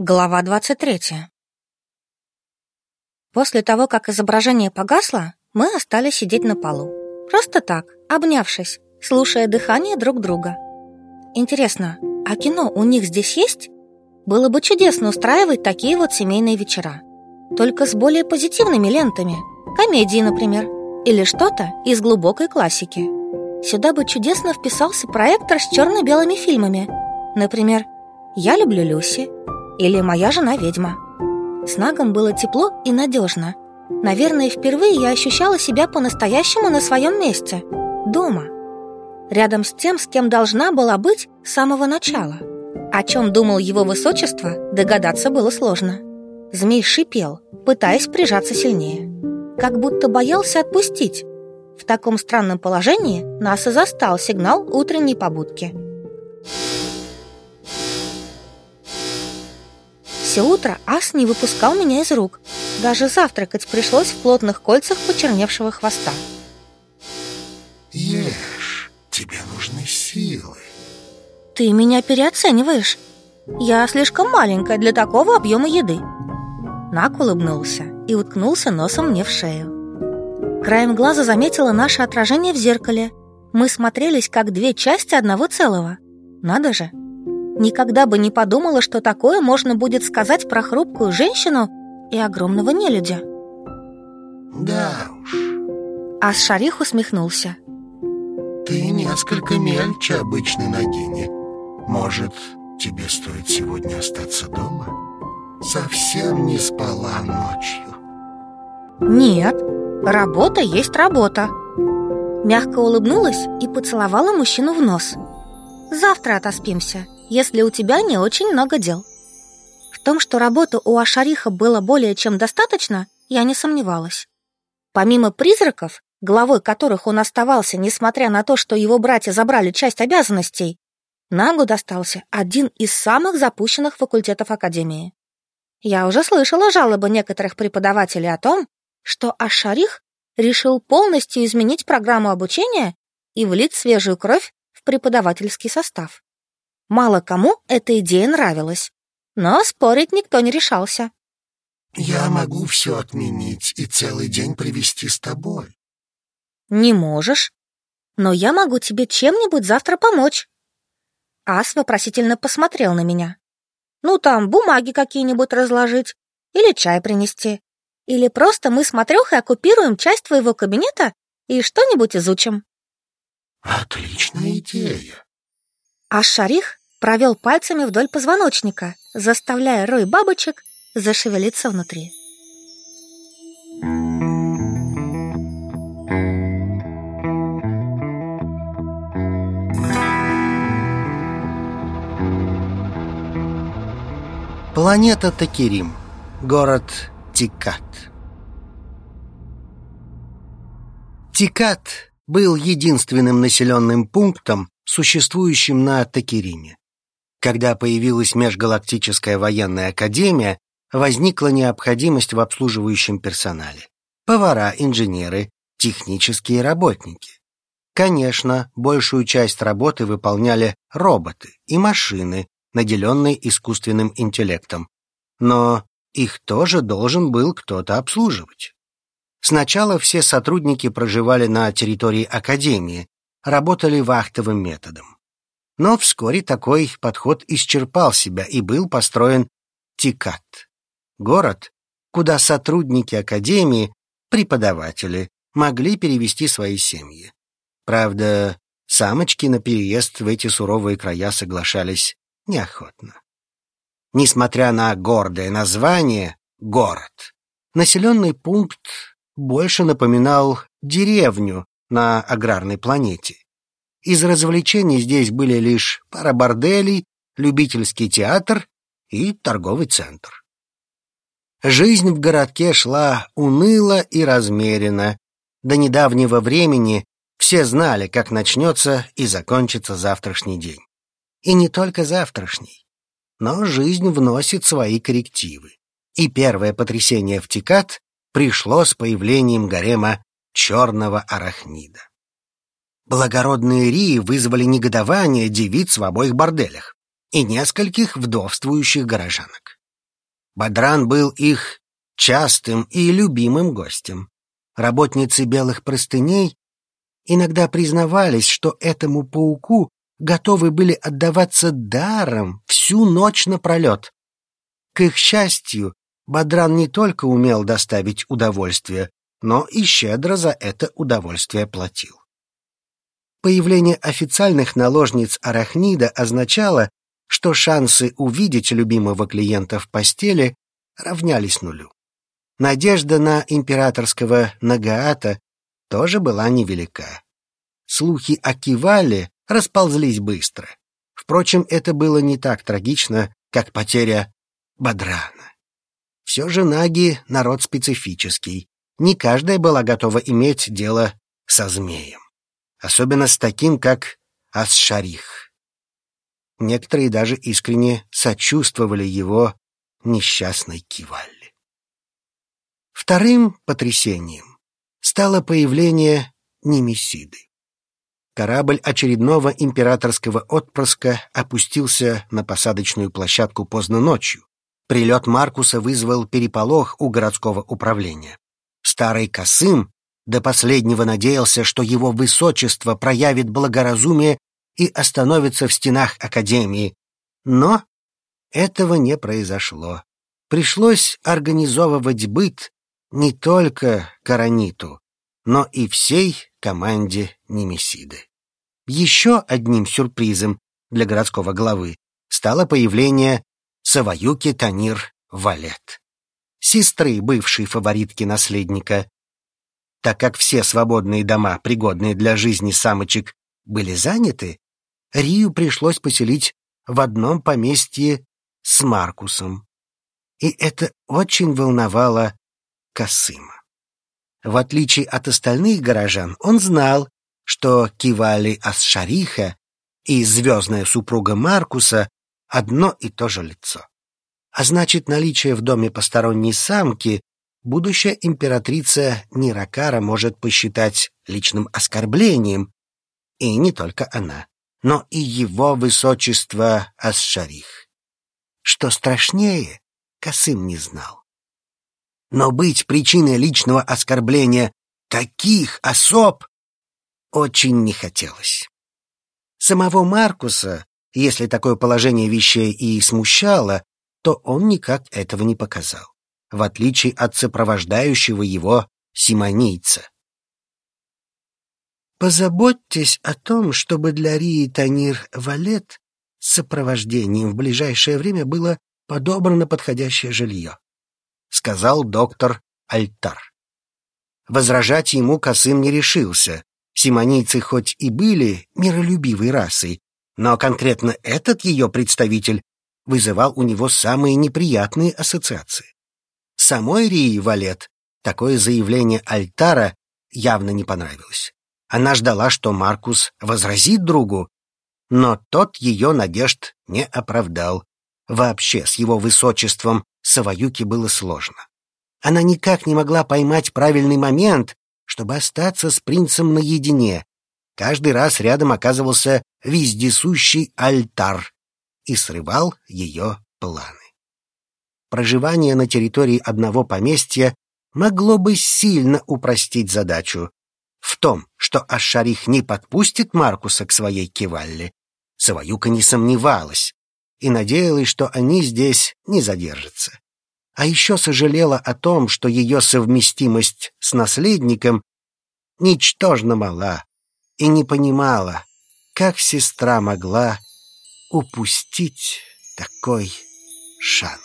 Глава 23. После того, как изображение погасло, мы остались сидеть на полу. Просто так, обнявшись, слушая дыхание друг друга. Интересно, а кино у них здесь есть? Было бы чудесно устраивать такие вот семейные вечера. Только с более позитивными лентами. Комедии, например. Или что-то из глубокой классики. Сюда бы чудесно вписался проектор с черно-белыми фильмами. Например, «Я люблю Люси», или «Моя жена ведьма». С Нагом было тепло и надежно. Наверное, впервые я ощущала себя по-настоящему на своем месте. Дома. Рядом с тем, с кем должна была быть с самого начала. О чем думал его высочество, догадаться было сложно. Змей шипел, пытаясь прижаться сильнее. Как будто боялся отпустить. В таком странном положении нас и застал сигнал утренней побудки. Все утро ас не выпускал меня из рук. Даже завтракать пришлось в плотных кольцах почерневшего хвоста. Ешь, тебе нужны силы. Ты меня переоцениваешь. Я слишком маленькая для такого объема еды. Нак улыбнулся и уткнулся носом мне в шею. Краем глаза заметила наше отражение в зеркале. Мы смотрелись как две части одного целого. Надо же, Никогда бы не подумала, что такое можно будет сказать про хрупкую женщину и огромного нелюдя. Да уж. А Шарих усмехнулся. Ты несколько мельче обычной Нагини. Может, тебе стоит сегодня остаться дома? Совсем не спала ночью. Нет, работа есть работа. Мягко улыбнулась и поцеловала мужчину в нос. Завтра отоспимся если у тебя не очень много дел. В том, что работы у Ашариха было более чем достаточно, я не сомневалась. Помимо призраков, главой которых он оставался, несмотря на то, что его братья забрали часть обязанностей, Нагу достался один из самых запущенных факультетов Академии. Я уже слышала жалобы некоторых преподавателей о том, что Ашарих решил полностью изменить программу обучения и влить свежую кровь в преподавательский состав. Мало кому эта идея нравилась, но спорить никто не решался. «Я могу все отменить и целый день провести с тобой». «Не можешь, но я могу тебе чем-нибудь завтра помочь». Ас вопросительно посмотрел на меня. «Ну, там бумаги какие-нибудь разложить или чай принести. Или просто мы с Матрёхой оккупируем часть твоего кабинета и что-нибудь изучим». «Отличная идея». А Шарих провел пальцами вдоль позвоночника, заставляя рой бабочек зашевелиться внутри. Планета Такирим. Город Тикат. Тикат был единственным населенным пунктом, существующим на Такириме. Когда появилась Межгалактическая военная академия, возникла необходимость в обслуживающем персонале. Повара, инженеры, технические работники. Конечно, большую часть работы выполняли роботы и машины, наделенные искусственным интеллектом. Но их тоже должен был кто-то обслуживать. Сначала все сотрудники проживали на территории Академии, работали вахтовым методом. Но вскоре такой подход исчерпал себя и был построен Тикат. Город, куда сотрудники академии, преподаватели, могли перевести свои семьи. Правда, самочки на переезд в эти суровые края соглашались неохотно. Несмотря на гордое название «город», населенный пункт больше напоминал деревню на аграрной планете. Из развлечений здесь были лишь пара борделей, любительский театр и торговый центр. Жизнь в городке шла уныло и размеренно. До недавнего времени все знали, как начнется и закончится завтрашний день. И не только завтрашний. Но жизнь вносит свои коррективы. И первое потрясение в Тикат пришло с появлением гарема черного арахнида. Благородные Рии вызвали негодование девиц в обоих борделях и нескольких вдовствующих горожанок. Бадран был их частым и любимым гостем. Работницы белых простыней иногда признавались, что этому пауку готовы были отдаваться даром всю ночь напролет. К их счастью, Бадран не только умел доставить удовольствие, но и щедро за это удовольствие платил. Появление официальных наложниц арахнида означало, что шансы увидеть любимого клиента в постели равнялись нулю. Надежда на императорского Нагаата тоже была невелика. Слухи о Кивале расползлись быстро. Впрочем, это было не так трагично, как потеря Бадрана. Все же наги — народ специфический. Не каждая была готова иметь дело со змеем. Особенно с таким, как Асшарих. Некоторые даже искренне сочувствовали его несчастной Кивалле. Вторым потрясением стало появление Немесиды. Корабль очередного императорского отпрыска опустился на посадочную площадку поздно ночью. Прилет Маркуса вызвал переполох у городского управления. Старый Косым до последнего надеялся, что его высочество проявит благоразумие и остановится в стенах Академии. Но этого не произошло. Пришлось организовывать быт не только Караниту, но и всей команде Немесиды. Еще одним сюрпризом для городского главы стало появление Саваюки Танир Валет, сестры бывшей фаворитки наследника. Так как все свободные дома, пригодные для жизни самочек, были заняты, Рию пришлось поселить в одном поместье с Маркусом. И это очень волновало Касыма. В отличие от остальных горожан, он знал, что Кивали Асшариха и звездная супруга Маркуса одно и то же лицо. А значит, наличие в доме посторонней самки будущая императрица Ниракара может посчитать личным оскорблением, и не только она, но и его высочество Асшарих. Что страшнее, Касым не знал. Но быть причиной личного оскорбления таких особ очень не хотелось. Самого Маркуса, если такое положение вещей и смущало, то он никак этого не показал, в отличие от сопровождающего его симонийца. «Позаботьтесь о том, чтобы для Рии Танир Валет с сопровождением в ближайшее время было подобрано подходящее жилье», — сказал доктор Альтар. Возражать ему Косым не решился, Симонийцы хоть и были миролюбивой расой, но конкретно этот ее представитель вызывал у него самые неприятные ассоциации. Самой Рии Валет такое заявление Альтара явно не понравилось. Она ждала, что Маркус возразит другу, но тот ее надежд не оправдал. Вообще, с его высочеством Саваюки было сложно. Она никак не могла поймать правильный момент, чтобы остаться с принцем наедине. Каждый раз рядом оказывался вездесущий альтар и срывал ее планы. Проживание на территории одного поместья могло бы сильно упростить задачу. В том, что Ашарих не подпустит Маркуса к своей кивалле, Саваюка не сомневалась и надеялась, что они здесь не задержатся а еще сожалела о том, что ее совместимость с наследником ничтожно мала, и не понимала, как сестра могла упустить такой шанс.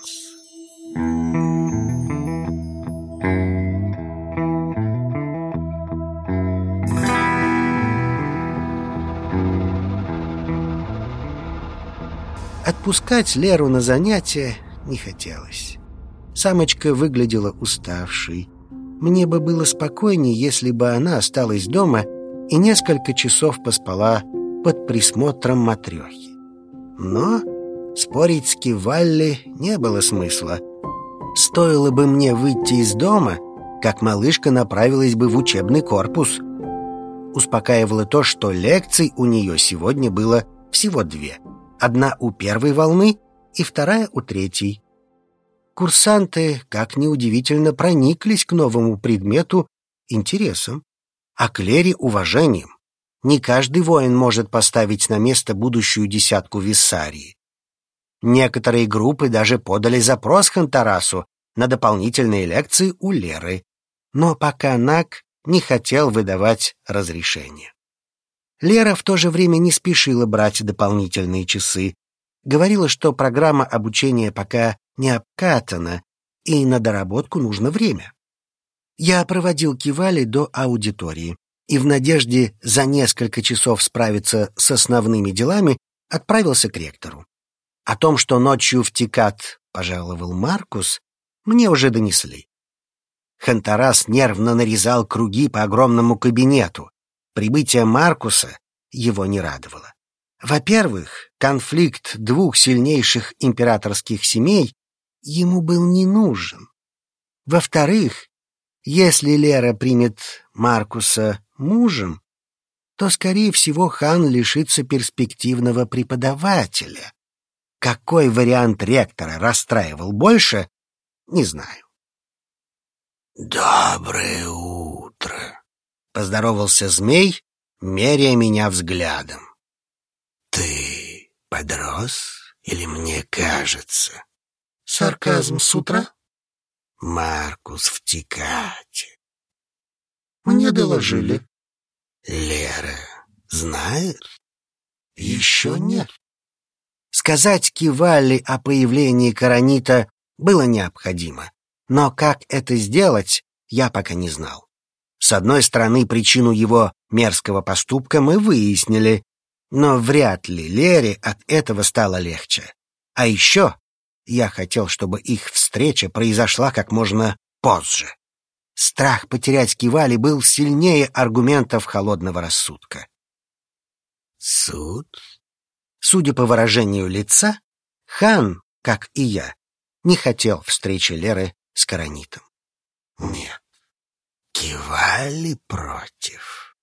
Отпускать Леру на занятия не хотелось. Самочка выглядела уставшей. Мне бы было спокойнее, если бы она осталась дома и несколько часов поспала под присмотром матрехи. Но спорить с Кивалли не было смысла. Стоило бы мне выйти из дома, как малышка направилась бы в учебный корпус. Успокаивало то, что лекций у нее сегодня было всего две. Одна у первой волны и вторая у третьей. Курсанты, как неудивительно, прониклись к новому предмету интересом, а к Лере уважением. Не каждый воин может поставить на место будущую десятку Виссарии. Некоторые группы даже подали запрос Хантарасу на дополнительные лекции у Леры, но пока Нак не хотел выдавать разрешение. Лера в то же время не спешила брать дополнительные часы, говорила, что программа обучения пока не обкатана, и на доработку нужно время. Я проводил Кивали до аудитории и в надежде за несколько часов справиться с основными делами отправился к ректору. О том, что ночью в Тикат пожаловал Маркус, мне уже донесли. Хантарас нервно нарезал круги по огромному кабинету. Прибытие Маркуса его не радовало. Во-первых, конфликт двух сильнейших императорских семей ему был не нужен. Во-вторых, если Лера примет Маркуса мужем, то, скорее всего, хан лишится перспективного преподавателя. Какой вариант ректора расстраивал больше, не знаю. «Доброе утро!» — поздоровался змей, меряя меня взглядом. «Ты подрос или мне кажется?» «Сарказм с утра?» «Маркус в Тикате». «Мне доложили». «Лера знает?» «Еще нет». Сказать Кивали о появлении Каранита было необходимо, но как это сделать, я пока не знал. С одной стороны, причину его мерзкого поступка мы выяснили, но вряд ли Лере от этого стало легче. А еще я хотел, чтобы их встреча произошла как можно позже. Страх потерять Кивали был сильнее аргументов холодного рассудка. «Суд?» Судя по выражению лица, хан, как и я, не хотел встречи Леры с Каранитом. «Нет, кивали против.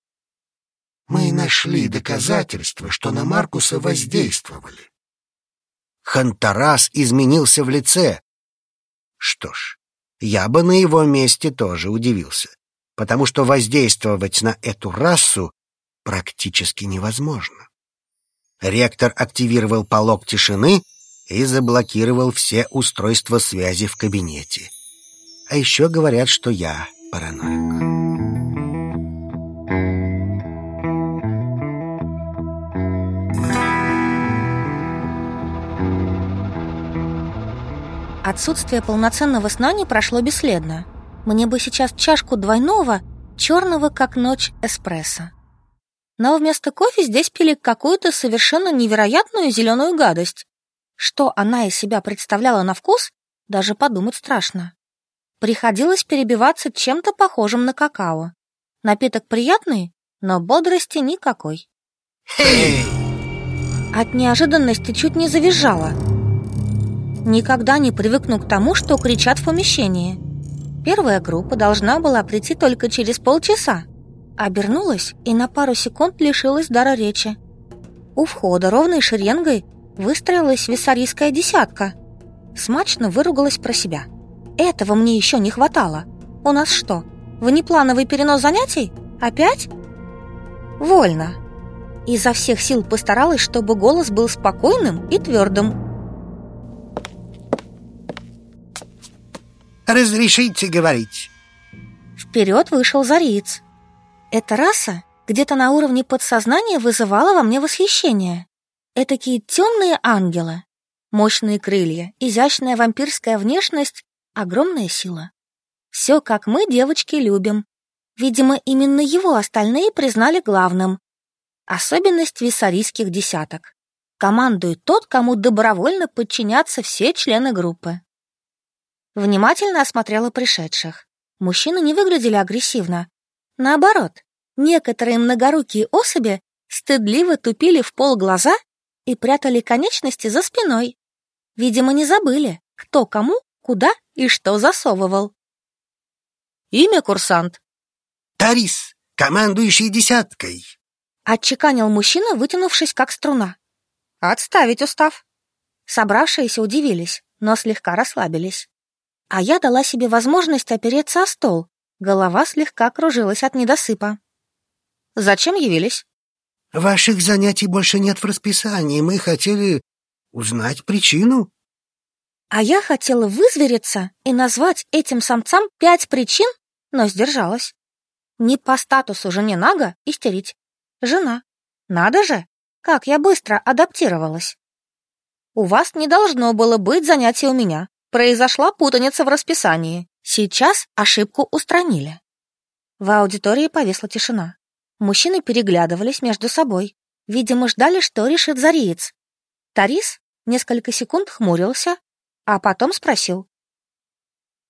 Мы нашли доказательства, что на Маркуса воздействовали». Хантарас изменился в лице. Что ж, я бы на его месте тоже удивился, потому что воздействовать на эту расу практически невозможно. Ректор активировал полог тишины и заблокировал все устройства связи в кабинете. А еще говорят, что я параноик. Отсутствие полноценного сна не прошло бесследно. Мне бы сейчас чашку двойного, черного как ночь эспрессо но вместо кофе здесь пили какую-то совершенно невероятную зеленую гадость. Что она из себя представляла на вкус, даже подумать страшно. Приходилось перебиваться чем-то похожим на какао. Напиток приятный, но бодрости никакой. От неожиданности чуть не завизжала. Никогда не привыкну к тому, что кричат в помещении. Первая группа должна была прийти только через полчаса. Обернулась и на пару секунд лишилась дара речи. У входа ровной шеренгой выстроилась виссарийская десятка. Смачно выругалась про себя. Этого мне еще не хватало. У нас что, внеплановый перенос занятий? Опять? Вольно. Изо всех сил постаралась, чтобы голос был спокойным и твердым. «Разрешите говорить?» Вперед вышел Зариц. Эта раса где-то на уровне подсознания вызывала во мне восхищение. Этакие темные ангелы. Мощные крылья, изящная вампирская внешность, огромная сила. Все, как мы, девочки, любим. Видимо, именно его остальные признали главным. Особенность виссарийских десяток. Командует тот, кому добровольно подчинятся все члены группы. Внимательно осмотрела пришедших. Мужчины не выглядели агрессивно, Наоборот, некоторые многорукие особи стыдливо тупили в пол глаза и прятали конечности за спиной. Видимо, не забыли, кто кому, куда и что засовывал. Имя курсант. «Тарис, командующий десяткой!» Отчеканил мужчина, вытянувшись как струна. «Отставить устав!» Собравшиеся удивились, но слегка расслабились. А я дала себе возможность опереться о стол. Голова слегка кружилась от недосыпа. «Зачем явились?» «Ваших занятий больше нет в расписании. Мы хотели узнать причину». А я хотела вызвериться и назвать этим самцам пять причин, но сдержалась. Не по статусу жене Нага истерить. Жена. Надо же, как я быстро адаптировалась. У вас не должно было быть занятий у меня. Произошла путаница в расписании. Сейчас ошибку устранили. В аудитории повисла тишина. Мужчины переглядывались между собой. Видимо, ждали, что решит Зариец. Тарис несколько секунд хмурился, а потом спросил.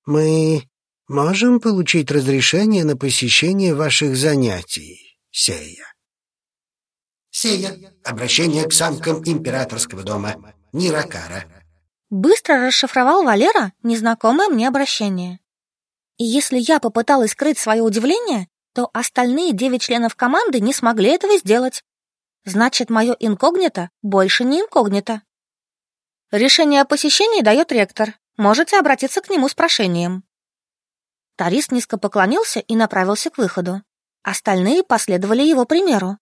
«Мы можем получить разрешение на посещение ваших занятий, Сея?» Сея. Обращение к самкам императорского дома. Ниракара. Быстро расшифровал Валера незнакомое мне обращение. И если я попыталась скрыть свое удивление, то остальные девять членов команды не смогли этого сделать. Значит, мое инкогнито больше не инкогнито. Решение о посещении дает ректор. Можете обратиться к нему с прошением. Тарис низко поклонился и направился к выходу. Остальные последовали его примеру.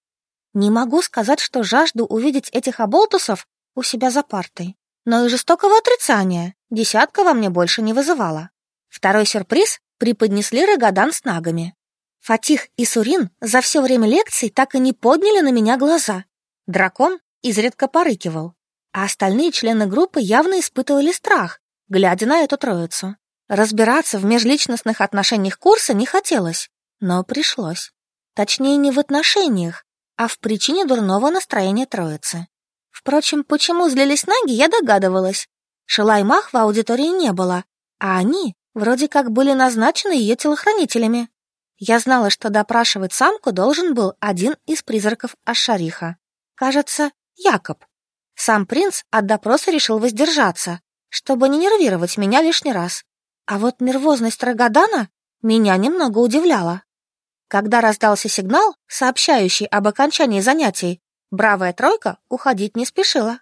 Не могу сказать, что жажду увидеть этих оболтусов у себя за партой, но и жестокого отрицания десятка во мне больше не вызывала. Второй сюрприз преподнесли Рогадан с нагами. Фатих и Сурин за все время лекций так и не подняли на меня глаза. Дракон изредка порыкивал, а остальные члены группы явно испытывали страх, глядя на эту троицу. Разбираться в межличностных отношениях курса не хотелось, но пришлось. Точнее, не в отношениях, а в причине дурного настроения троицы. Впрочем, почему злились наги, я догадывалась. Шелаймах в аудитории не было, а они вроде как были назначены ее телохранителями. Я знала, что допрашивать самку должен был один из призраков Ашариха. Кажется, Якоб. Сам принц от допроса решил воздержаться, чтобы не нервировать меня лишний раз. А вот нервозность Рогадана меня немного удивляла. Когда раздался сигнал, сообщающий об окончании занятий, бравая тройка уходить не спешила.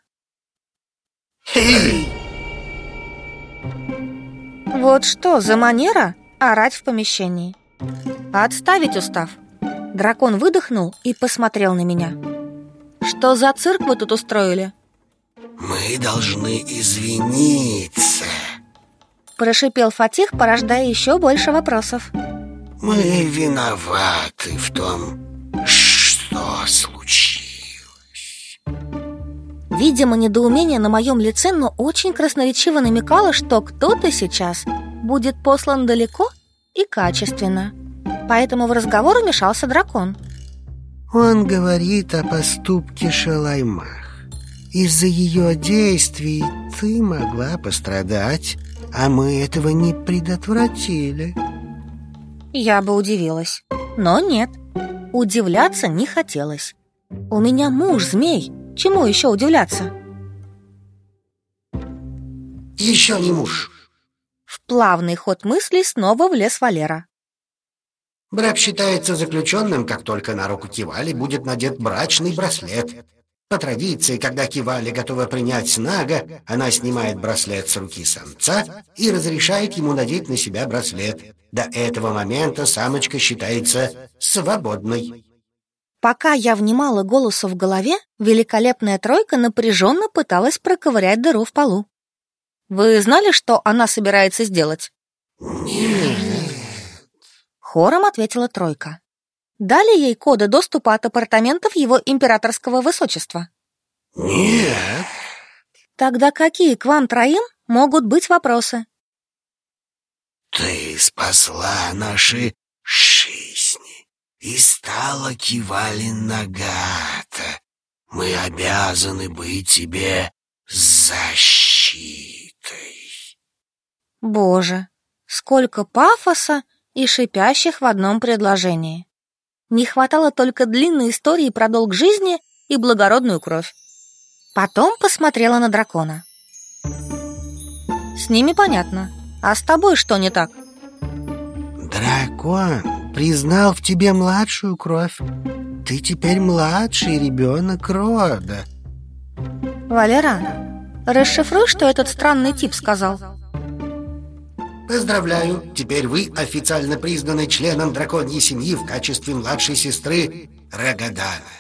Вот что за манера орать в помещении. Отставить устав. Дракон выдохнул и посмотрел на меня. Что за цирк вы тут устроили? Мы должны извиниться. Прошипел Фатих, порождая еще больше вопросов. Мы виноваты в том, Видимо, недоумение на моем лице, но очень красноречиво намекало, что кто-то сейчас будет послан далеко и качественно. Поэтому в разговор вмешался дракон. Он говорит о поступке Шалаймах. Из-за ее действий ты могла пострадать, а мы этого не предотвратили. Я бы удивилась. Но нет, удивляться не хотелось. У меня муж змей, чему еще удивляться? Еще не муж. В плавный ход мыслей снова влез Валера. Брак считается заключенным, как только на руку Кивали будет надет брачный браслет. По традиции, когда Кивали готова принять Нага, она снимает браслет с руки самца и разрешает ему надеть на себя браслет. До этого момента самочка считается свободной. Пока я внимала голосу в голове, великолепная тройка напряженно пыталась проковырять дыру в полу. «Вы знали, что она собирается сделать?» Нет. Хором ответила тройка. Дали ей коды доступа от апартаментов его императорского высочества. Нет. Тогда какие к вам троим могут быть вопросы? Ты спасла наши и стала Кивалин Нагата. Мы обязаны быть тебе защитой. Боже, сколько пафоса и шипящих в одном предложении. Не хватало только длинной истории про долг жизни и благородную кровь. Потом посмотрела на дракона. С ними понятно. А с тобой что не так? Дракон признал в тебе младшую кровь. Ты теперь младший ребенок рода. Валера, расшифруй, что этот странный тип сказал. Поздравляю, теперь вы официально признаны членом драконьей семьи в качестве младшей сестры Рагадана.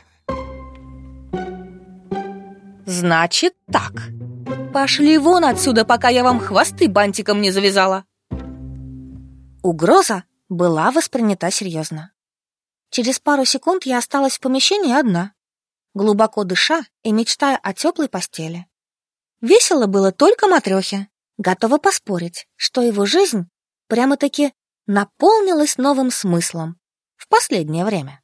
Значит так. Пошли вон отсюда, пока я вам хвосты бантиком не завязала. Угроза была воспринята серьезно. Через пару секунд я осталась в помещении одна, глубоко дыша и мечтая о теплой постели. Весело было только Матрёхе, готова поспорить, что его жизнь прямо-таки наполнилась новым смыслом в последнее время.